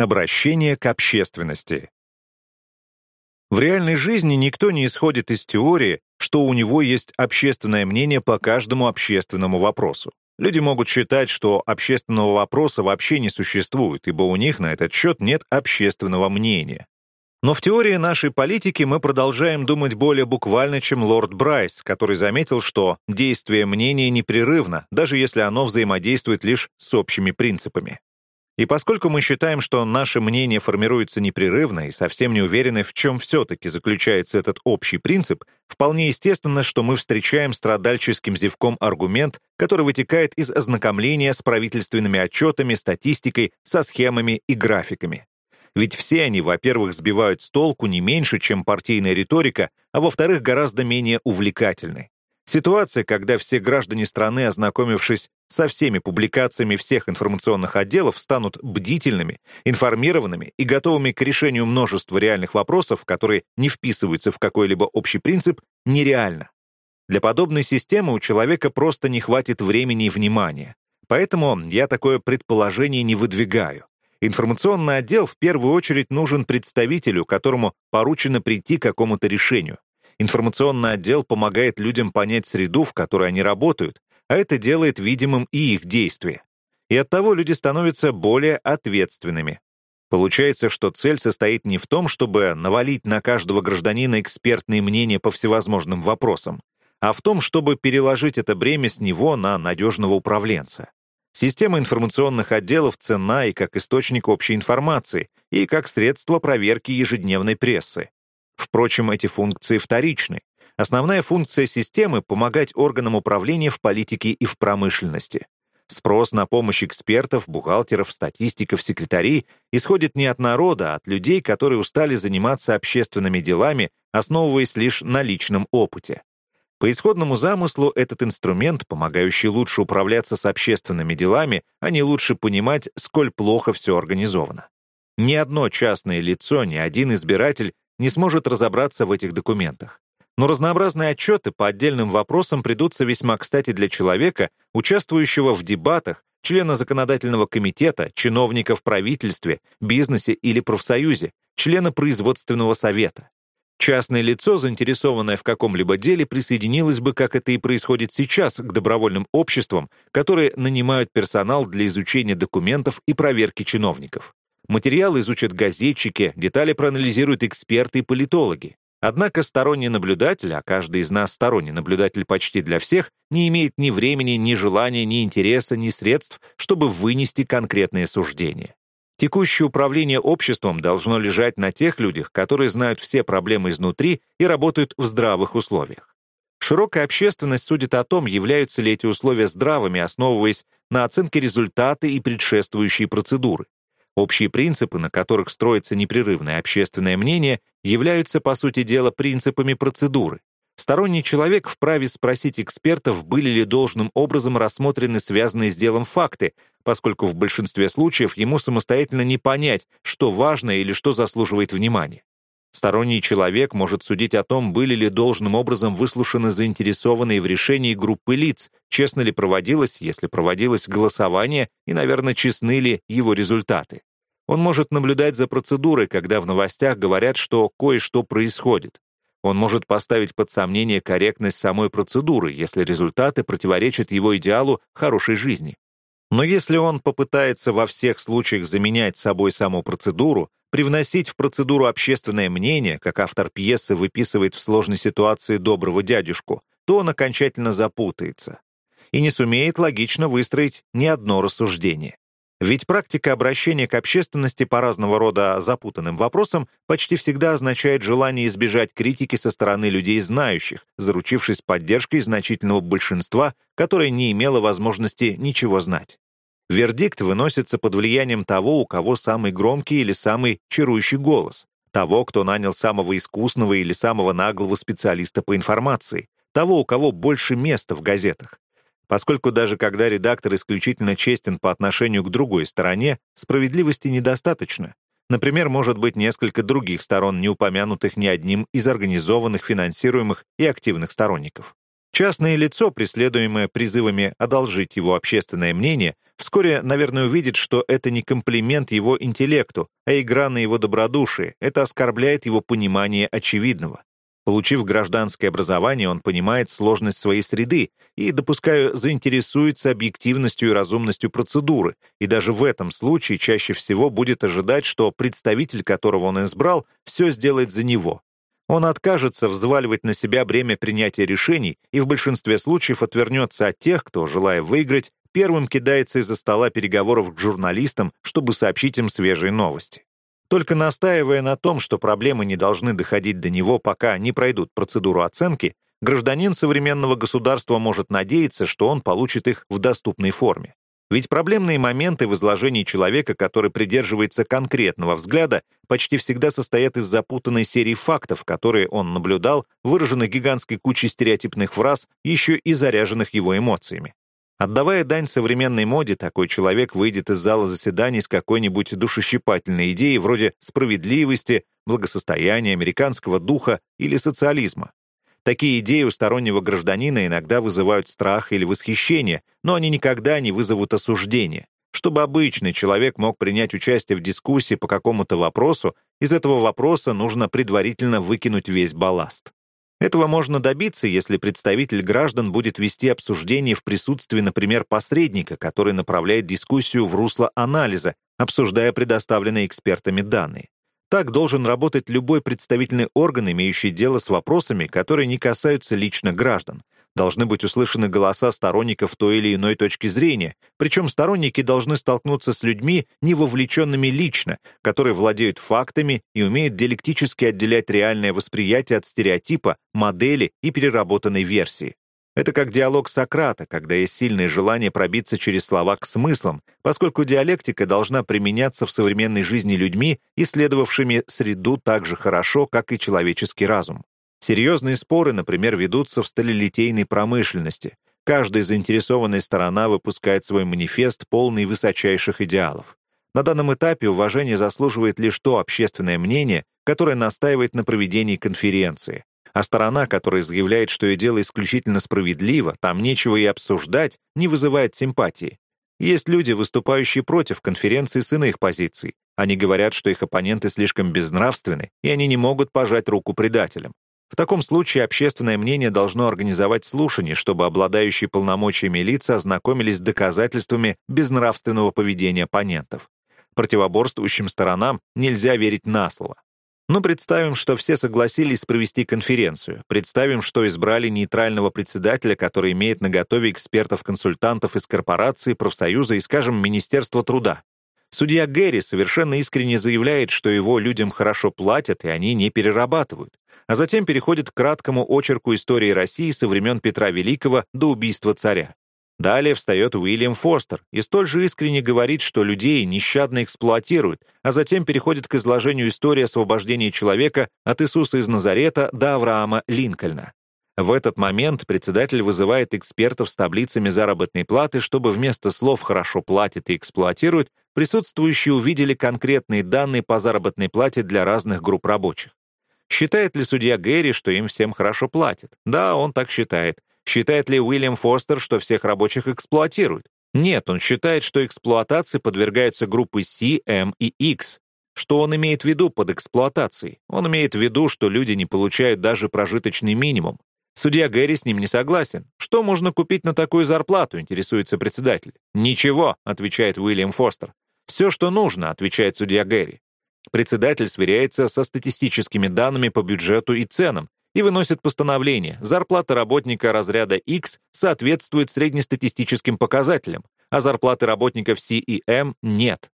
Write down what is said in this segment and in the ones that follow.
Обращение к общественности. В реальной жизни никто не исходит из теории, что у него есть общественное мнение по каждому общественному вопросу. Люди могут считать, что общественного вопроса вообще не существует, ибо у них на этот счет нет общественного мнения. Но в теории нашей политики мы продолжаем думать более буквально, чем лорд Брайс, который заметил, что действие мнения непрерывно, даже если оно взаимодействует лишь с общими принципами. И поскольку мы считаем, что наше мнение формируется непрерывно и совсем не уверены, в чем все-таки заключается этот общий принцип, вполне естественно, что мы встречаем страдальческим зевком аргумент, который вытекает из ознакомления с правительственными отчетами, статистикой, со схемами и графиками. Ведь все они, во-первых, сбивают с толку не меньше, чем партийная риторика, а во-вторых, гораздо менее увлекательны. Ситуация, когда все граждане страны, ознакомившись со всеми публикациями всех информационных отделов, станут бдительными, информированными и готовыми к решению множества реальных вопросов, которые не вписываются в какой-либо общий принцип, нереально. Для подобной системы у человека просто не хватит времени и внимания. Поэтому я такое предположение не выдвигаю. Информационный отдел в первую очередь нужен представителю, которому поручено прийти к какому-то решению. Информационный отдел помогает людям понять среду, в которой они работают, а это делает видимым и их действия. И оттого люди становятся более ответственными. Получается, что цель состоит не в том, чтобы навалить на каждого гражданина экспертные мнения по всевозможным вопросам, а в том, чтобы переложить это бремя с него на надежного управленца. Система информационных отделов ценна и как источник общей информации, и как средство проверки ежедневной прессы. Впрочем, эти функции вторичны. Основная функция системы — помогать органам управления в политике и в промышленности. Спрос на помощь экспертов, бухгалтеров, статистиков, секретарей исходит не от народа, а от людей, которые устали заниматься общественными делами, основываясь лишь на личном опыте. По исходному замыслу этот инструмент, помогающий лучше управляться с общественными делами, а не лучше понимать, сколь плохо все организовано. Ни одно частное лицо, ни один избиратель не сможет разобраться в этих документах. Но разнообразные отчеты по отдельным вопросам придутся весьма кстати для человека, участвующего в дебатах, члена законодательного комитета, чиновника в правительстве, бизнесе или профсоюзе, члена производственного совета. Частное лицо, заинтересованное в каком-либо деле, присоединилось бы, как это и происходит сейчас, к добровольным обществам, которые нанимают персонал для изучения документов и проверки чиновников. Материалы изучат газетчики, детали проанализируют эксперты и политологи. Однако сторонний наблюдатель, а каждый из нас сторонний наблюдатель почти для всех, не имеет ни времени, ни желания, ни интереса, ни средств, чтобы вынести конкретные суждения. Текущее управление обществом должно лежать на тех людях, которые знают все проблемы изнутри и работают в здравых условиях. Широкая общественность судит о том, являются ли эти условия здравыми, основываясь на оценке результата и предшествующей процедуры. Общие принципы, на которых строится непрерывное общественное мнение, являются, по сути дела, принципами процедуры. Сторонний человек вправе спросить экспертов, были ли должным образом рассмотрены связанные с делом факты, поскольку в большинстве случаев ему самостоятельно не понять, что важно или что заслуживает внимания. Сторонний человек может судить о том, были ли должным образом выслушаны заинтересованные в решении группы лиц, честно ли проводилось, если проводилось голосование, и, наверное, честны ли его результаты. Он может наблюдать за процедурой, когда в новостях говорят, что кое-что происходит. Он может поставить под сомнение корректность самой процедуры, если результаты противоречат его идеалу хорошей жизни. Но если он попытается во всех случаях заменять собой саму процедуру, привносить в процедуру общественное мнение, как автор пьесы выписывает в сложной ситуации доброго дядюшку, то он окончательно запутается и не сумеет логично выстроить ни одно рассуждение. Ведь практика обращения к общественности по разного рода запутанным вопросам почти всегда означает желание избежать критики со стороны людей знающих, заручившись поддержкой значительного большинства, которое не имело возможности ничего знать. Вердикт выносится под влиянием того, у кого самый громкий или самый чарующий голос, того, кто нанял самого искусного или самого наглого специалиста по информации, того, у кого больше места в газетах поскольку даже когда редактор исключительно честен по отношению к другой стороне, справедливости недостаточно. Например, может быть несколько других сторон, не упомянутых ни одним из организованных, финансируемых и активных сторонников. Частное лицо, преследуемое призывами одолжить его общественное мнение, вскоре, наверное, увидит, что это не комплимент его интеллекту, а игра на его добродушие, это оскорбляет его понимание очевидного. Получив гражданское образование, он понимает сложность своей среды и, допускаю, заинтересуется объективностью и разумностью процедуры, и даже в этом случае чаще всего будет ожидать, что представитель, которого он избрал, все сделает за него. Он откажется взваливать на себя бремя принятия решений и в большинстве случаев отвернется от тех, кто, желая выиграть, первым кидается из-за стола переговоров к журналистам, чтобы сообщить им свежие новости. Только настаивая на том, что проблемы не должны доходить до него, пока не пройдут процедуру оценки, гражданин современного государства может надеяться, что он получит их в доступной форме. Ведь проблемные моменты в изложении человека, который придерживается конкретного взгляда, почти всегда состоят из запутанной серии фактов, которые он наблюдал, выраженных гигантской кучей стереотипных фраз, еще и заряженных его эмоциями. Отдавая дань современной моде, такой человек выйдет из зала заседаний с какой-нибудь душещипательной идеей вроде справедливости, благосостояния, американского духа или социализма. Такие идеи у стороннего гражданина иногда вызывают страх или восхищение, но они никогда не вызовут осуждения. Чтобы обычный человек мог принять участие в дискуссии по какому-то вопросу, из этого вопроса нужно предварительно выкинуть весь балласт. Этого можно добиться, если представитель граждан будет вести обсуждение в присутствии, например, посредника, который направляет дискуссию в русло анализа, обсуждая предоставленные экспертами данные. Так должен работать любой представительный орган, имеющий дело с вопросами, которые не касаются лично граждан. Должны быть услышаны голоса сторонников той или иной точки зрения, причем сторонники должны столкнуться с людьми, не вовлеченными лично, которые владеют фактами и умеют диалектически отделять реальное восприятие от стереотипа, модели и переработанной версии. Это как диалог Сократа, когда есть сильное желание пробиться через слова к смыслам, поскольку диалектика должна применяться в современной жизни людьми, исследовавшими среду так же хорошо, как и человеческий разум. Серьезные споры, например, ведутся в сталелитейной промышленности. Каждая заинтересованная сторона выпускает свой манифест, полный высочайших идеалов. На данном этапе уважение заслуживает лишь то общественное мнение, которое настаивает на проведении конференции. А сторона, которая заявляет, что ее дело исключительно справедливо, там нечего и обсуждать, не вызывает симпатии. Есть люди, выступающие против конференции с иных позиций. Они говорят, что их оппоненты слишком безнравственны, и они не могут пожать руку предателям. В таком случае общественное мнение должно организовать слушание, чтобы обладающие полномочиями лица ознакомились с доказательствами безнравственного поведения оппонентов. Противоборствующим сторонам нельзя верить на слово. Но представим, что все согласились провести конференцию. Представим, что избрали нейтрального председателя, который имеет на готове экспертов-консультантов из корпорации, профсоюза и, скажем, Министерства труда. Судья Гэри совершенно искренне заявляет, что его людям хорошо платят, и они не перерабатывают а затем переходит к краткому очерку истории России со времен Петра Великого до убийства царя. Далее встает Уильям Фостер и столь же искренне говорит, что людей нещадно эксплуатируют, а затем переходит к изложению истории освобождения человека от Иисуса из Назарета до Авраама Линкольна. В этот момент председатель вызывает экспертов с таблицами заработной платы, чтобы вместо слов «хорошо платят» и «эксплуатируют» присутствующие увидели конкретные данные по заработной плате для разных групп рабочих. Считает ли судья Гэри, что им всем хорошо платят? Да, он так считает. Считает ли Уильям Фостер, что всех рабочих эксплуатируют? Нет, он считает, что эксплуатации подвергаются группы C, M и X. Что он имеет в виду под эксплуатацией? Он имеет в виду, что люди не получают даже прожиточный минимум. Судья Гэри с ним не согласен. Что можно купить на такую зарплату, интересуется председатель. «Ничего», — отвечает Уильям Фостер. «Все, что нужно», — отвечает судья Гэри. Председатель сверяется со статистическими данными по бюджету и ценам и выносит постановление. Зарплата работника разряда X соответствует среднестатистическим показателям, а зарплаты работников C и M нет.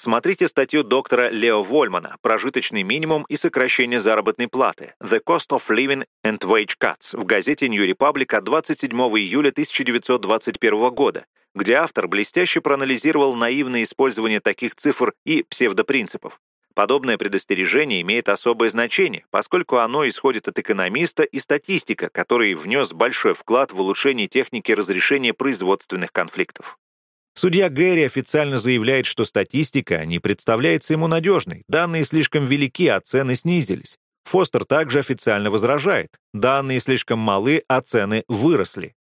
Смотрите статью доктора Лео Вольмана «Прожиточный минимум и сокращение заработной платы. The Cost of Living and Wage Cuts» в газете New Republic от 27 июля 1921 года, где автор блестяще проанализировал наивное использование таких цифр и псевдопринципов. Подобное предостережение имеет особое значение, поскольку оно исходит от экономиста и статистика, который внес большой вклад в улучшение техники разрешения производственных конфликтов. Судья Гэри официально заявляет, что статистика не представляется ему надежной, данные слишком велики, а цены снизились. Фостер также официально возражает. Данные слишком малы, а цены выросли.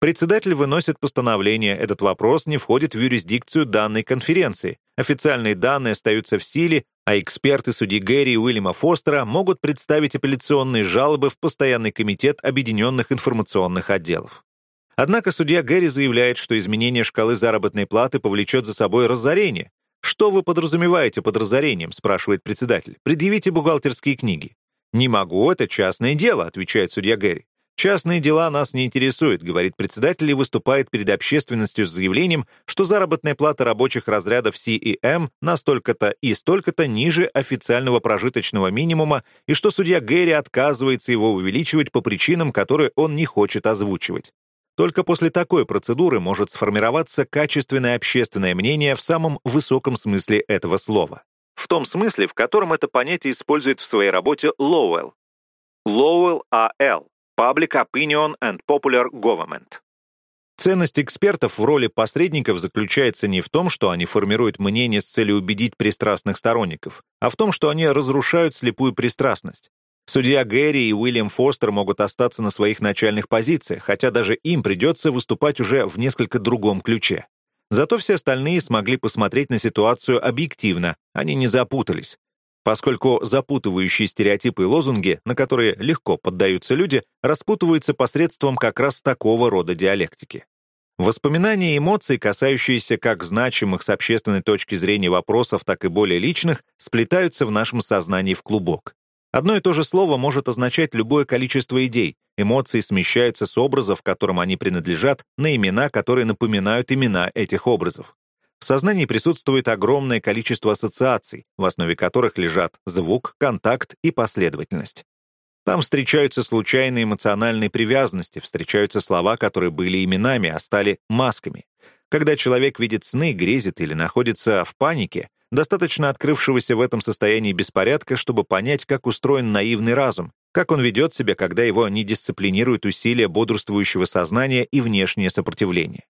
Председатель выносит постановление, этот вопрос не входит в юрисдикцию данной конференции. Официальные данные остаются в силе, а эксперты судьи Гэри и Уильяма Фостера могут представить апелляционные жалобы в Постоянный комитет Объединенных информационных отделов. Однако судья Гэри заявляет, что изменение шкалы заработной платы повлечет за собой разорение. «Что вы подразумеваете под разорением?» — спрашивает председатель. «Предъявите бухгалтерские книги». «Не могу, это частное дело», — отвечает судья Гэри. «Частные дела нас не интересуют», — говорит председатель и выступает перед общественностью с заявлением, что заработная плата рабочих разрядов C и M настолько-то и столько-то ниже официального прожиточного минимума и что судья Гэри отказывается его увеличивать по причинам, которые он не хочет озвучивать. Только после такой процедуры может сформироваться качественное общественное мнение в самом высоком смысле этого слова. В том смысле, в котором это понятие использует в своей работе Лоуэлл. Лоуэлл А.Л. Public Opinion and Popular Government. Ценность экспертов в роли посредников заключается не в том, что они формируют мнение с целью убедить пристрастных сторонников, а в том, что они разрушают слепую пристрастность. Судья Гэри и Уильям Фостер могут остаться на своих начальных позициях, хотя даже им придется выступать уже в несколько другом ключе. Зато все остальные смогли посмотреть на ситуацию объективно, они не запутались поскольку запутывающие стереотипы и лозунги, на которые легко поддаются люди, распутываются посредством как раз такого рода диалектики. Воспоминания и эмоции, касающиеся как значимых с общественной точки зрения вопросов, так и более личных, сплетаются в нашем сознании в клубок. Одно и то же слово может означать любое количество идей, эмоции смещаются с образов, которым они принадлежат, на имена, которые напоминают имена этих образов. В сознании присутствует огромное количество ассоциаций, в основе которых лежат звук, контакт и последовательность. Там встречаются случайные эмоциональные привязанности, встречаются слова, которые были именами, а стали масками. Когда человек видит сны, грезит или находится в панике, достаточно открывшегося в этом состоянии беспорядка, чтобы понять, как устроен наивный разум, как он ведет себя, когда его не дисциплинируют усилия бодрствующего сознания и внешнее сопротивление.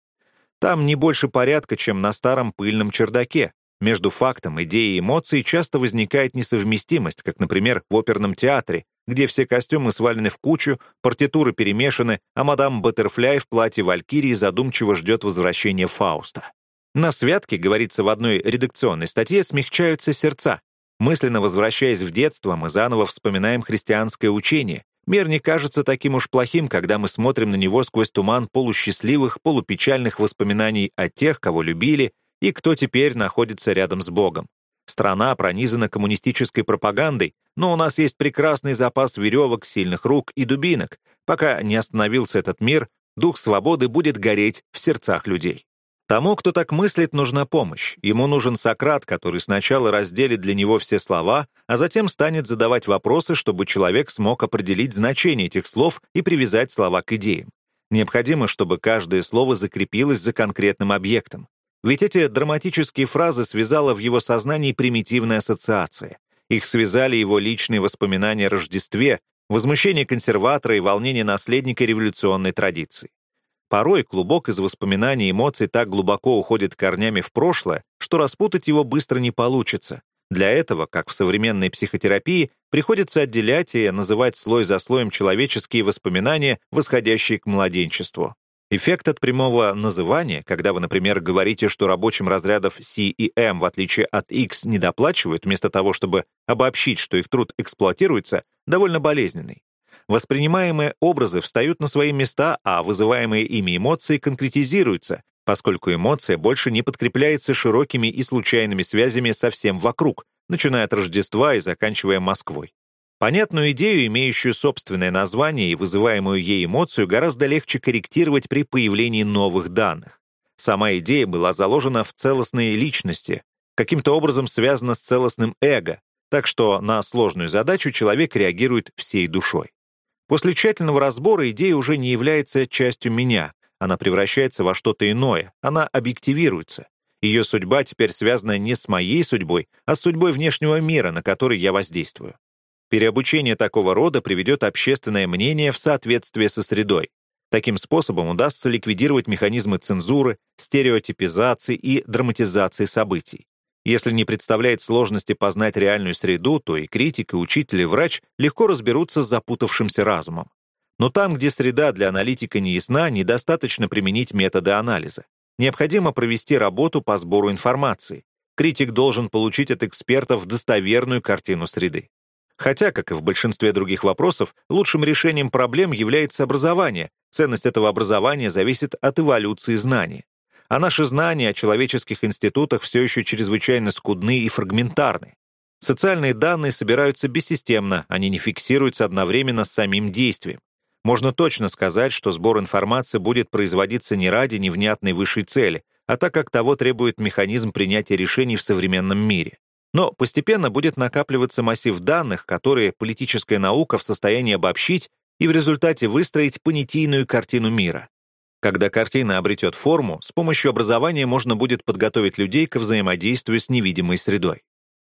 Там не больше порядка, чем на старом пыльном чердаке. Между фактом, идеей и эмоцией часто возникает несовместимость, как, например, в оперном театре, где все костюмы свалены в кучу, партитуры перемешаны, а мадам Баттерфляй в платье Валькирии задумчиво ждет возвращения Фауста. На святке, говорится в одной редакционной статье, смягчаются сердца. Мысленно возвращаясь в детство, мы заново вспоминаем христианское учение, Мир не кажется таким уж плохим, когда мы смотрим на него сквозь туман полусчастливых, полупечальных воспоминаний о тех, кого любили, и кто теперь находится рядом с Богом. Страна пронизана коммунистической пропагандой, но у нас есть прекрасный запас веревок, сильных рук и дубинок. Пока не остановился этот мир, дух свободы будет гореть в сердцах людей. Тому, кто так мыслит, нужна помощь. Ему нужен Сократ, который сначала разделит для него все слова, а затем станет задавать вопросы, чтобы человек смог определить значение этих слов и привязать слова к идеям. Необходимо, чтобы каждое слово закрепилось за конкретным объектом. Ведь эти драматические фразы связала в его сознании примитивная ассоциация. Их связали его личные воспоминания о Рождестве, возмущение консерватора и волнение наследника революционной традиции. Порой клубок из воспоминаний и эмоций так глубоко уходит корнями в прошлое, что распутать его быстро не получится. Для этого, как в современной психотерапии, приходится отделять и называть слой за слоем человеческие воспоминания, восходящие к младенчеству. Эффект от прямого называния, когда вы, например, говорите, что рабочим разрядов C и M, в отличие от X, недоплачивают, вместо того, чтобы обобщить, что их труд эксплуатируется, довольно болезненный. Воспринимаемые образы встают на свои места, а вызываемые ими эмоции конкретизируются, поскольку эмоция больше не подкрепляется широкими и случайными связями со всем вокруг, начиная от Рождества и заканчивая Москвой. Понятную идею, имеющую собственное название и вызываемую ей эмоцию, гораздо легче корректировать при появлении новых данных. Сама идея была заложена в целостной личности, каким-то образом связана с целостным эго, так что на сложную задачу человек реагирует всей душой. После тщательного разбора идея уже не является частью меня, она превращается во что-то иное, она объективируется. Ее судьба теперь связана не с моей судьбой, а с судьбой внешнего мира, на который я воздействую. Переобучение такого рода приведет общественное мнение в соответствие со средой. Таким способом удастся ликвидировать механизмы цензуры, стереотипизации и драматизации событий. Если не представляет сложности познать реальную среду, то и критик, и учитель, и врач легко разберутся с запутавшимся разумом. Но там, где среда для аналитика не ясна, недостаточно применить методы анализа. Необходимо провести работу по сбору информации. Критик должен получить от экспертов достоверную картину среды. Хотя, как и в большинстве других вопросов, лучшим решением проблем является образование. Ценность этого образования зависит от эволюции знаний. А наши знания о человеческих институтах все еще чрезвычайно скудны и фрагментарны. Социальные данные собираются бессистемно, они не фиксируются одновременно с самим действием. Можно точно сказать, что сбор информации будет производиться не ради невнятной высшей цели, а так как того требует механизм принятия решений в современном мире. Но постепенно будет накапливаться массив данных, которые политическая наука в состоянии обобщить и в результате выстроить понятийную картину мира. Когда картина обретет форму, с помощью образования можно будет подготовить людей к взаимодействию с невидимой средой.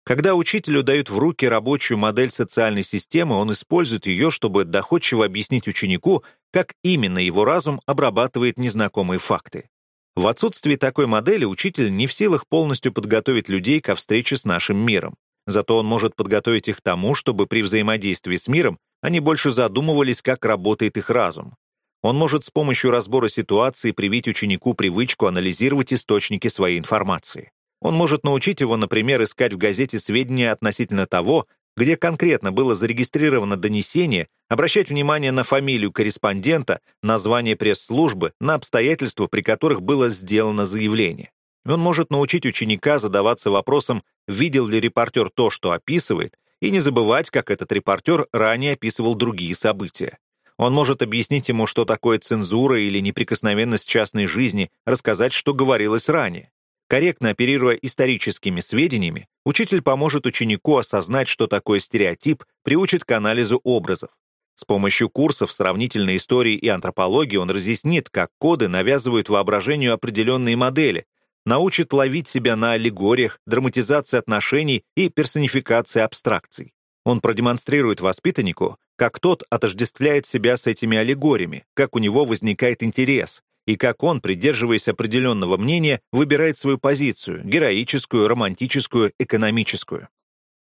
Когда учителю дают в руки рабочую модель социальной системы, он использует ее, чтобы доходчиво объяснить ученику, как именно его разум обрабатывает незнакомые факты. В отсутствии такой модели учитель не в силах полностью подготовить людей ко встрече с нашим миром. Зато он может подготовить их тому, чтобы при взаимодействии с миром они больше задумывались, как работает их разум. Он может с помощью разбора ситуации привить ученику привычку анализировать источники своей информации. Он может научить его, например, искать в газете сведения относительно того, где конкретно было зарегистрировано донесение, обращать внимание на фамилию корреспондента, название пресс-службы, на обстоятельства, при которых было сделано заявление. Он может научить ученика задаваться вопросом, видел ли репортер то, что описывает, и не забывать, как этот репортер ранее описывал другие события. Он может объяснить ему, что такое цензура или неприкосновенность частной жизни, рассказать, что говорилось ранее. Корректно оперируя историческими сведениями, учитель поможет ученику осознать, что такое стереотип, приучит к анализу образов. С помощью курсов сравнительной истории и антропологии он разъяснит, как коды навязывают воображению определенные модели, научит ловить себя на аллегориях, драматизации отношений и персонификации абстракций. Он продемонстрирует воспитаннику, как тот отождествляет себя с этими аллегориями, как у него возникает интерес, и как он, придерживаясь определенного мнения, выбирает свою позицию — героическую, романтическую, экономическую.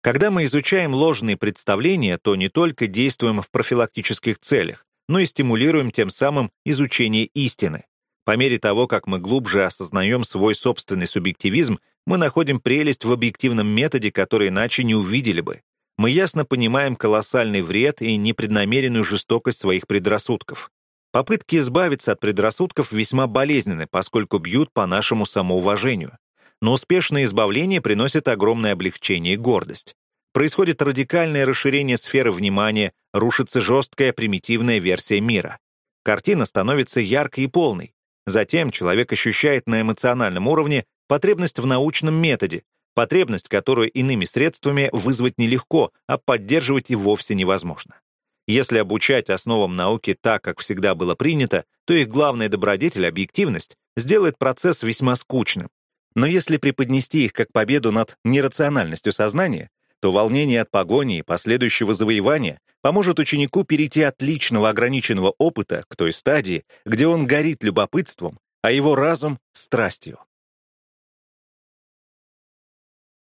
Когда мы изучаем ложные представления, то не только действуем в профилактических целях, но и стимулируем тем самым изучение истины. По мере того, как мы глубже осознаем свой собственный субъективизм, мы находим прелесть в объективном методе, который иначе не увидели бы. Мы ясно понимаем колоссальный вред и непреднамеренную жестокость своих предрассудков. Попытки избавиться от предрассудков весьма болезненны, поскольку бьют по нашему самоуважению. Но успешное избавление приносит огромное облегчение и гордость. Происходит радикальное расширение сферы внимания, рушится жесткая примитивная версия мира. Картина становится яркой и полной. Затем человек ощущает на эмоциональном уровне потребность в научном методе, потребность, которую иными средствами вызвать нелегко, а поддерживать и вовсе невозможно. Если обучать основам науки так, как всегда было принято, то их главная добродетель — объективность — сделает процесс весьма скучным. Но если преподнести их как победу над нерациональностью сознания, то волнение от погони и последующего завоевания поможет ученику перейти от личного ограниченного опыта к той стадии, где он горит любопытством, а его разум — страстью.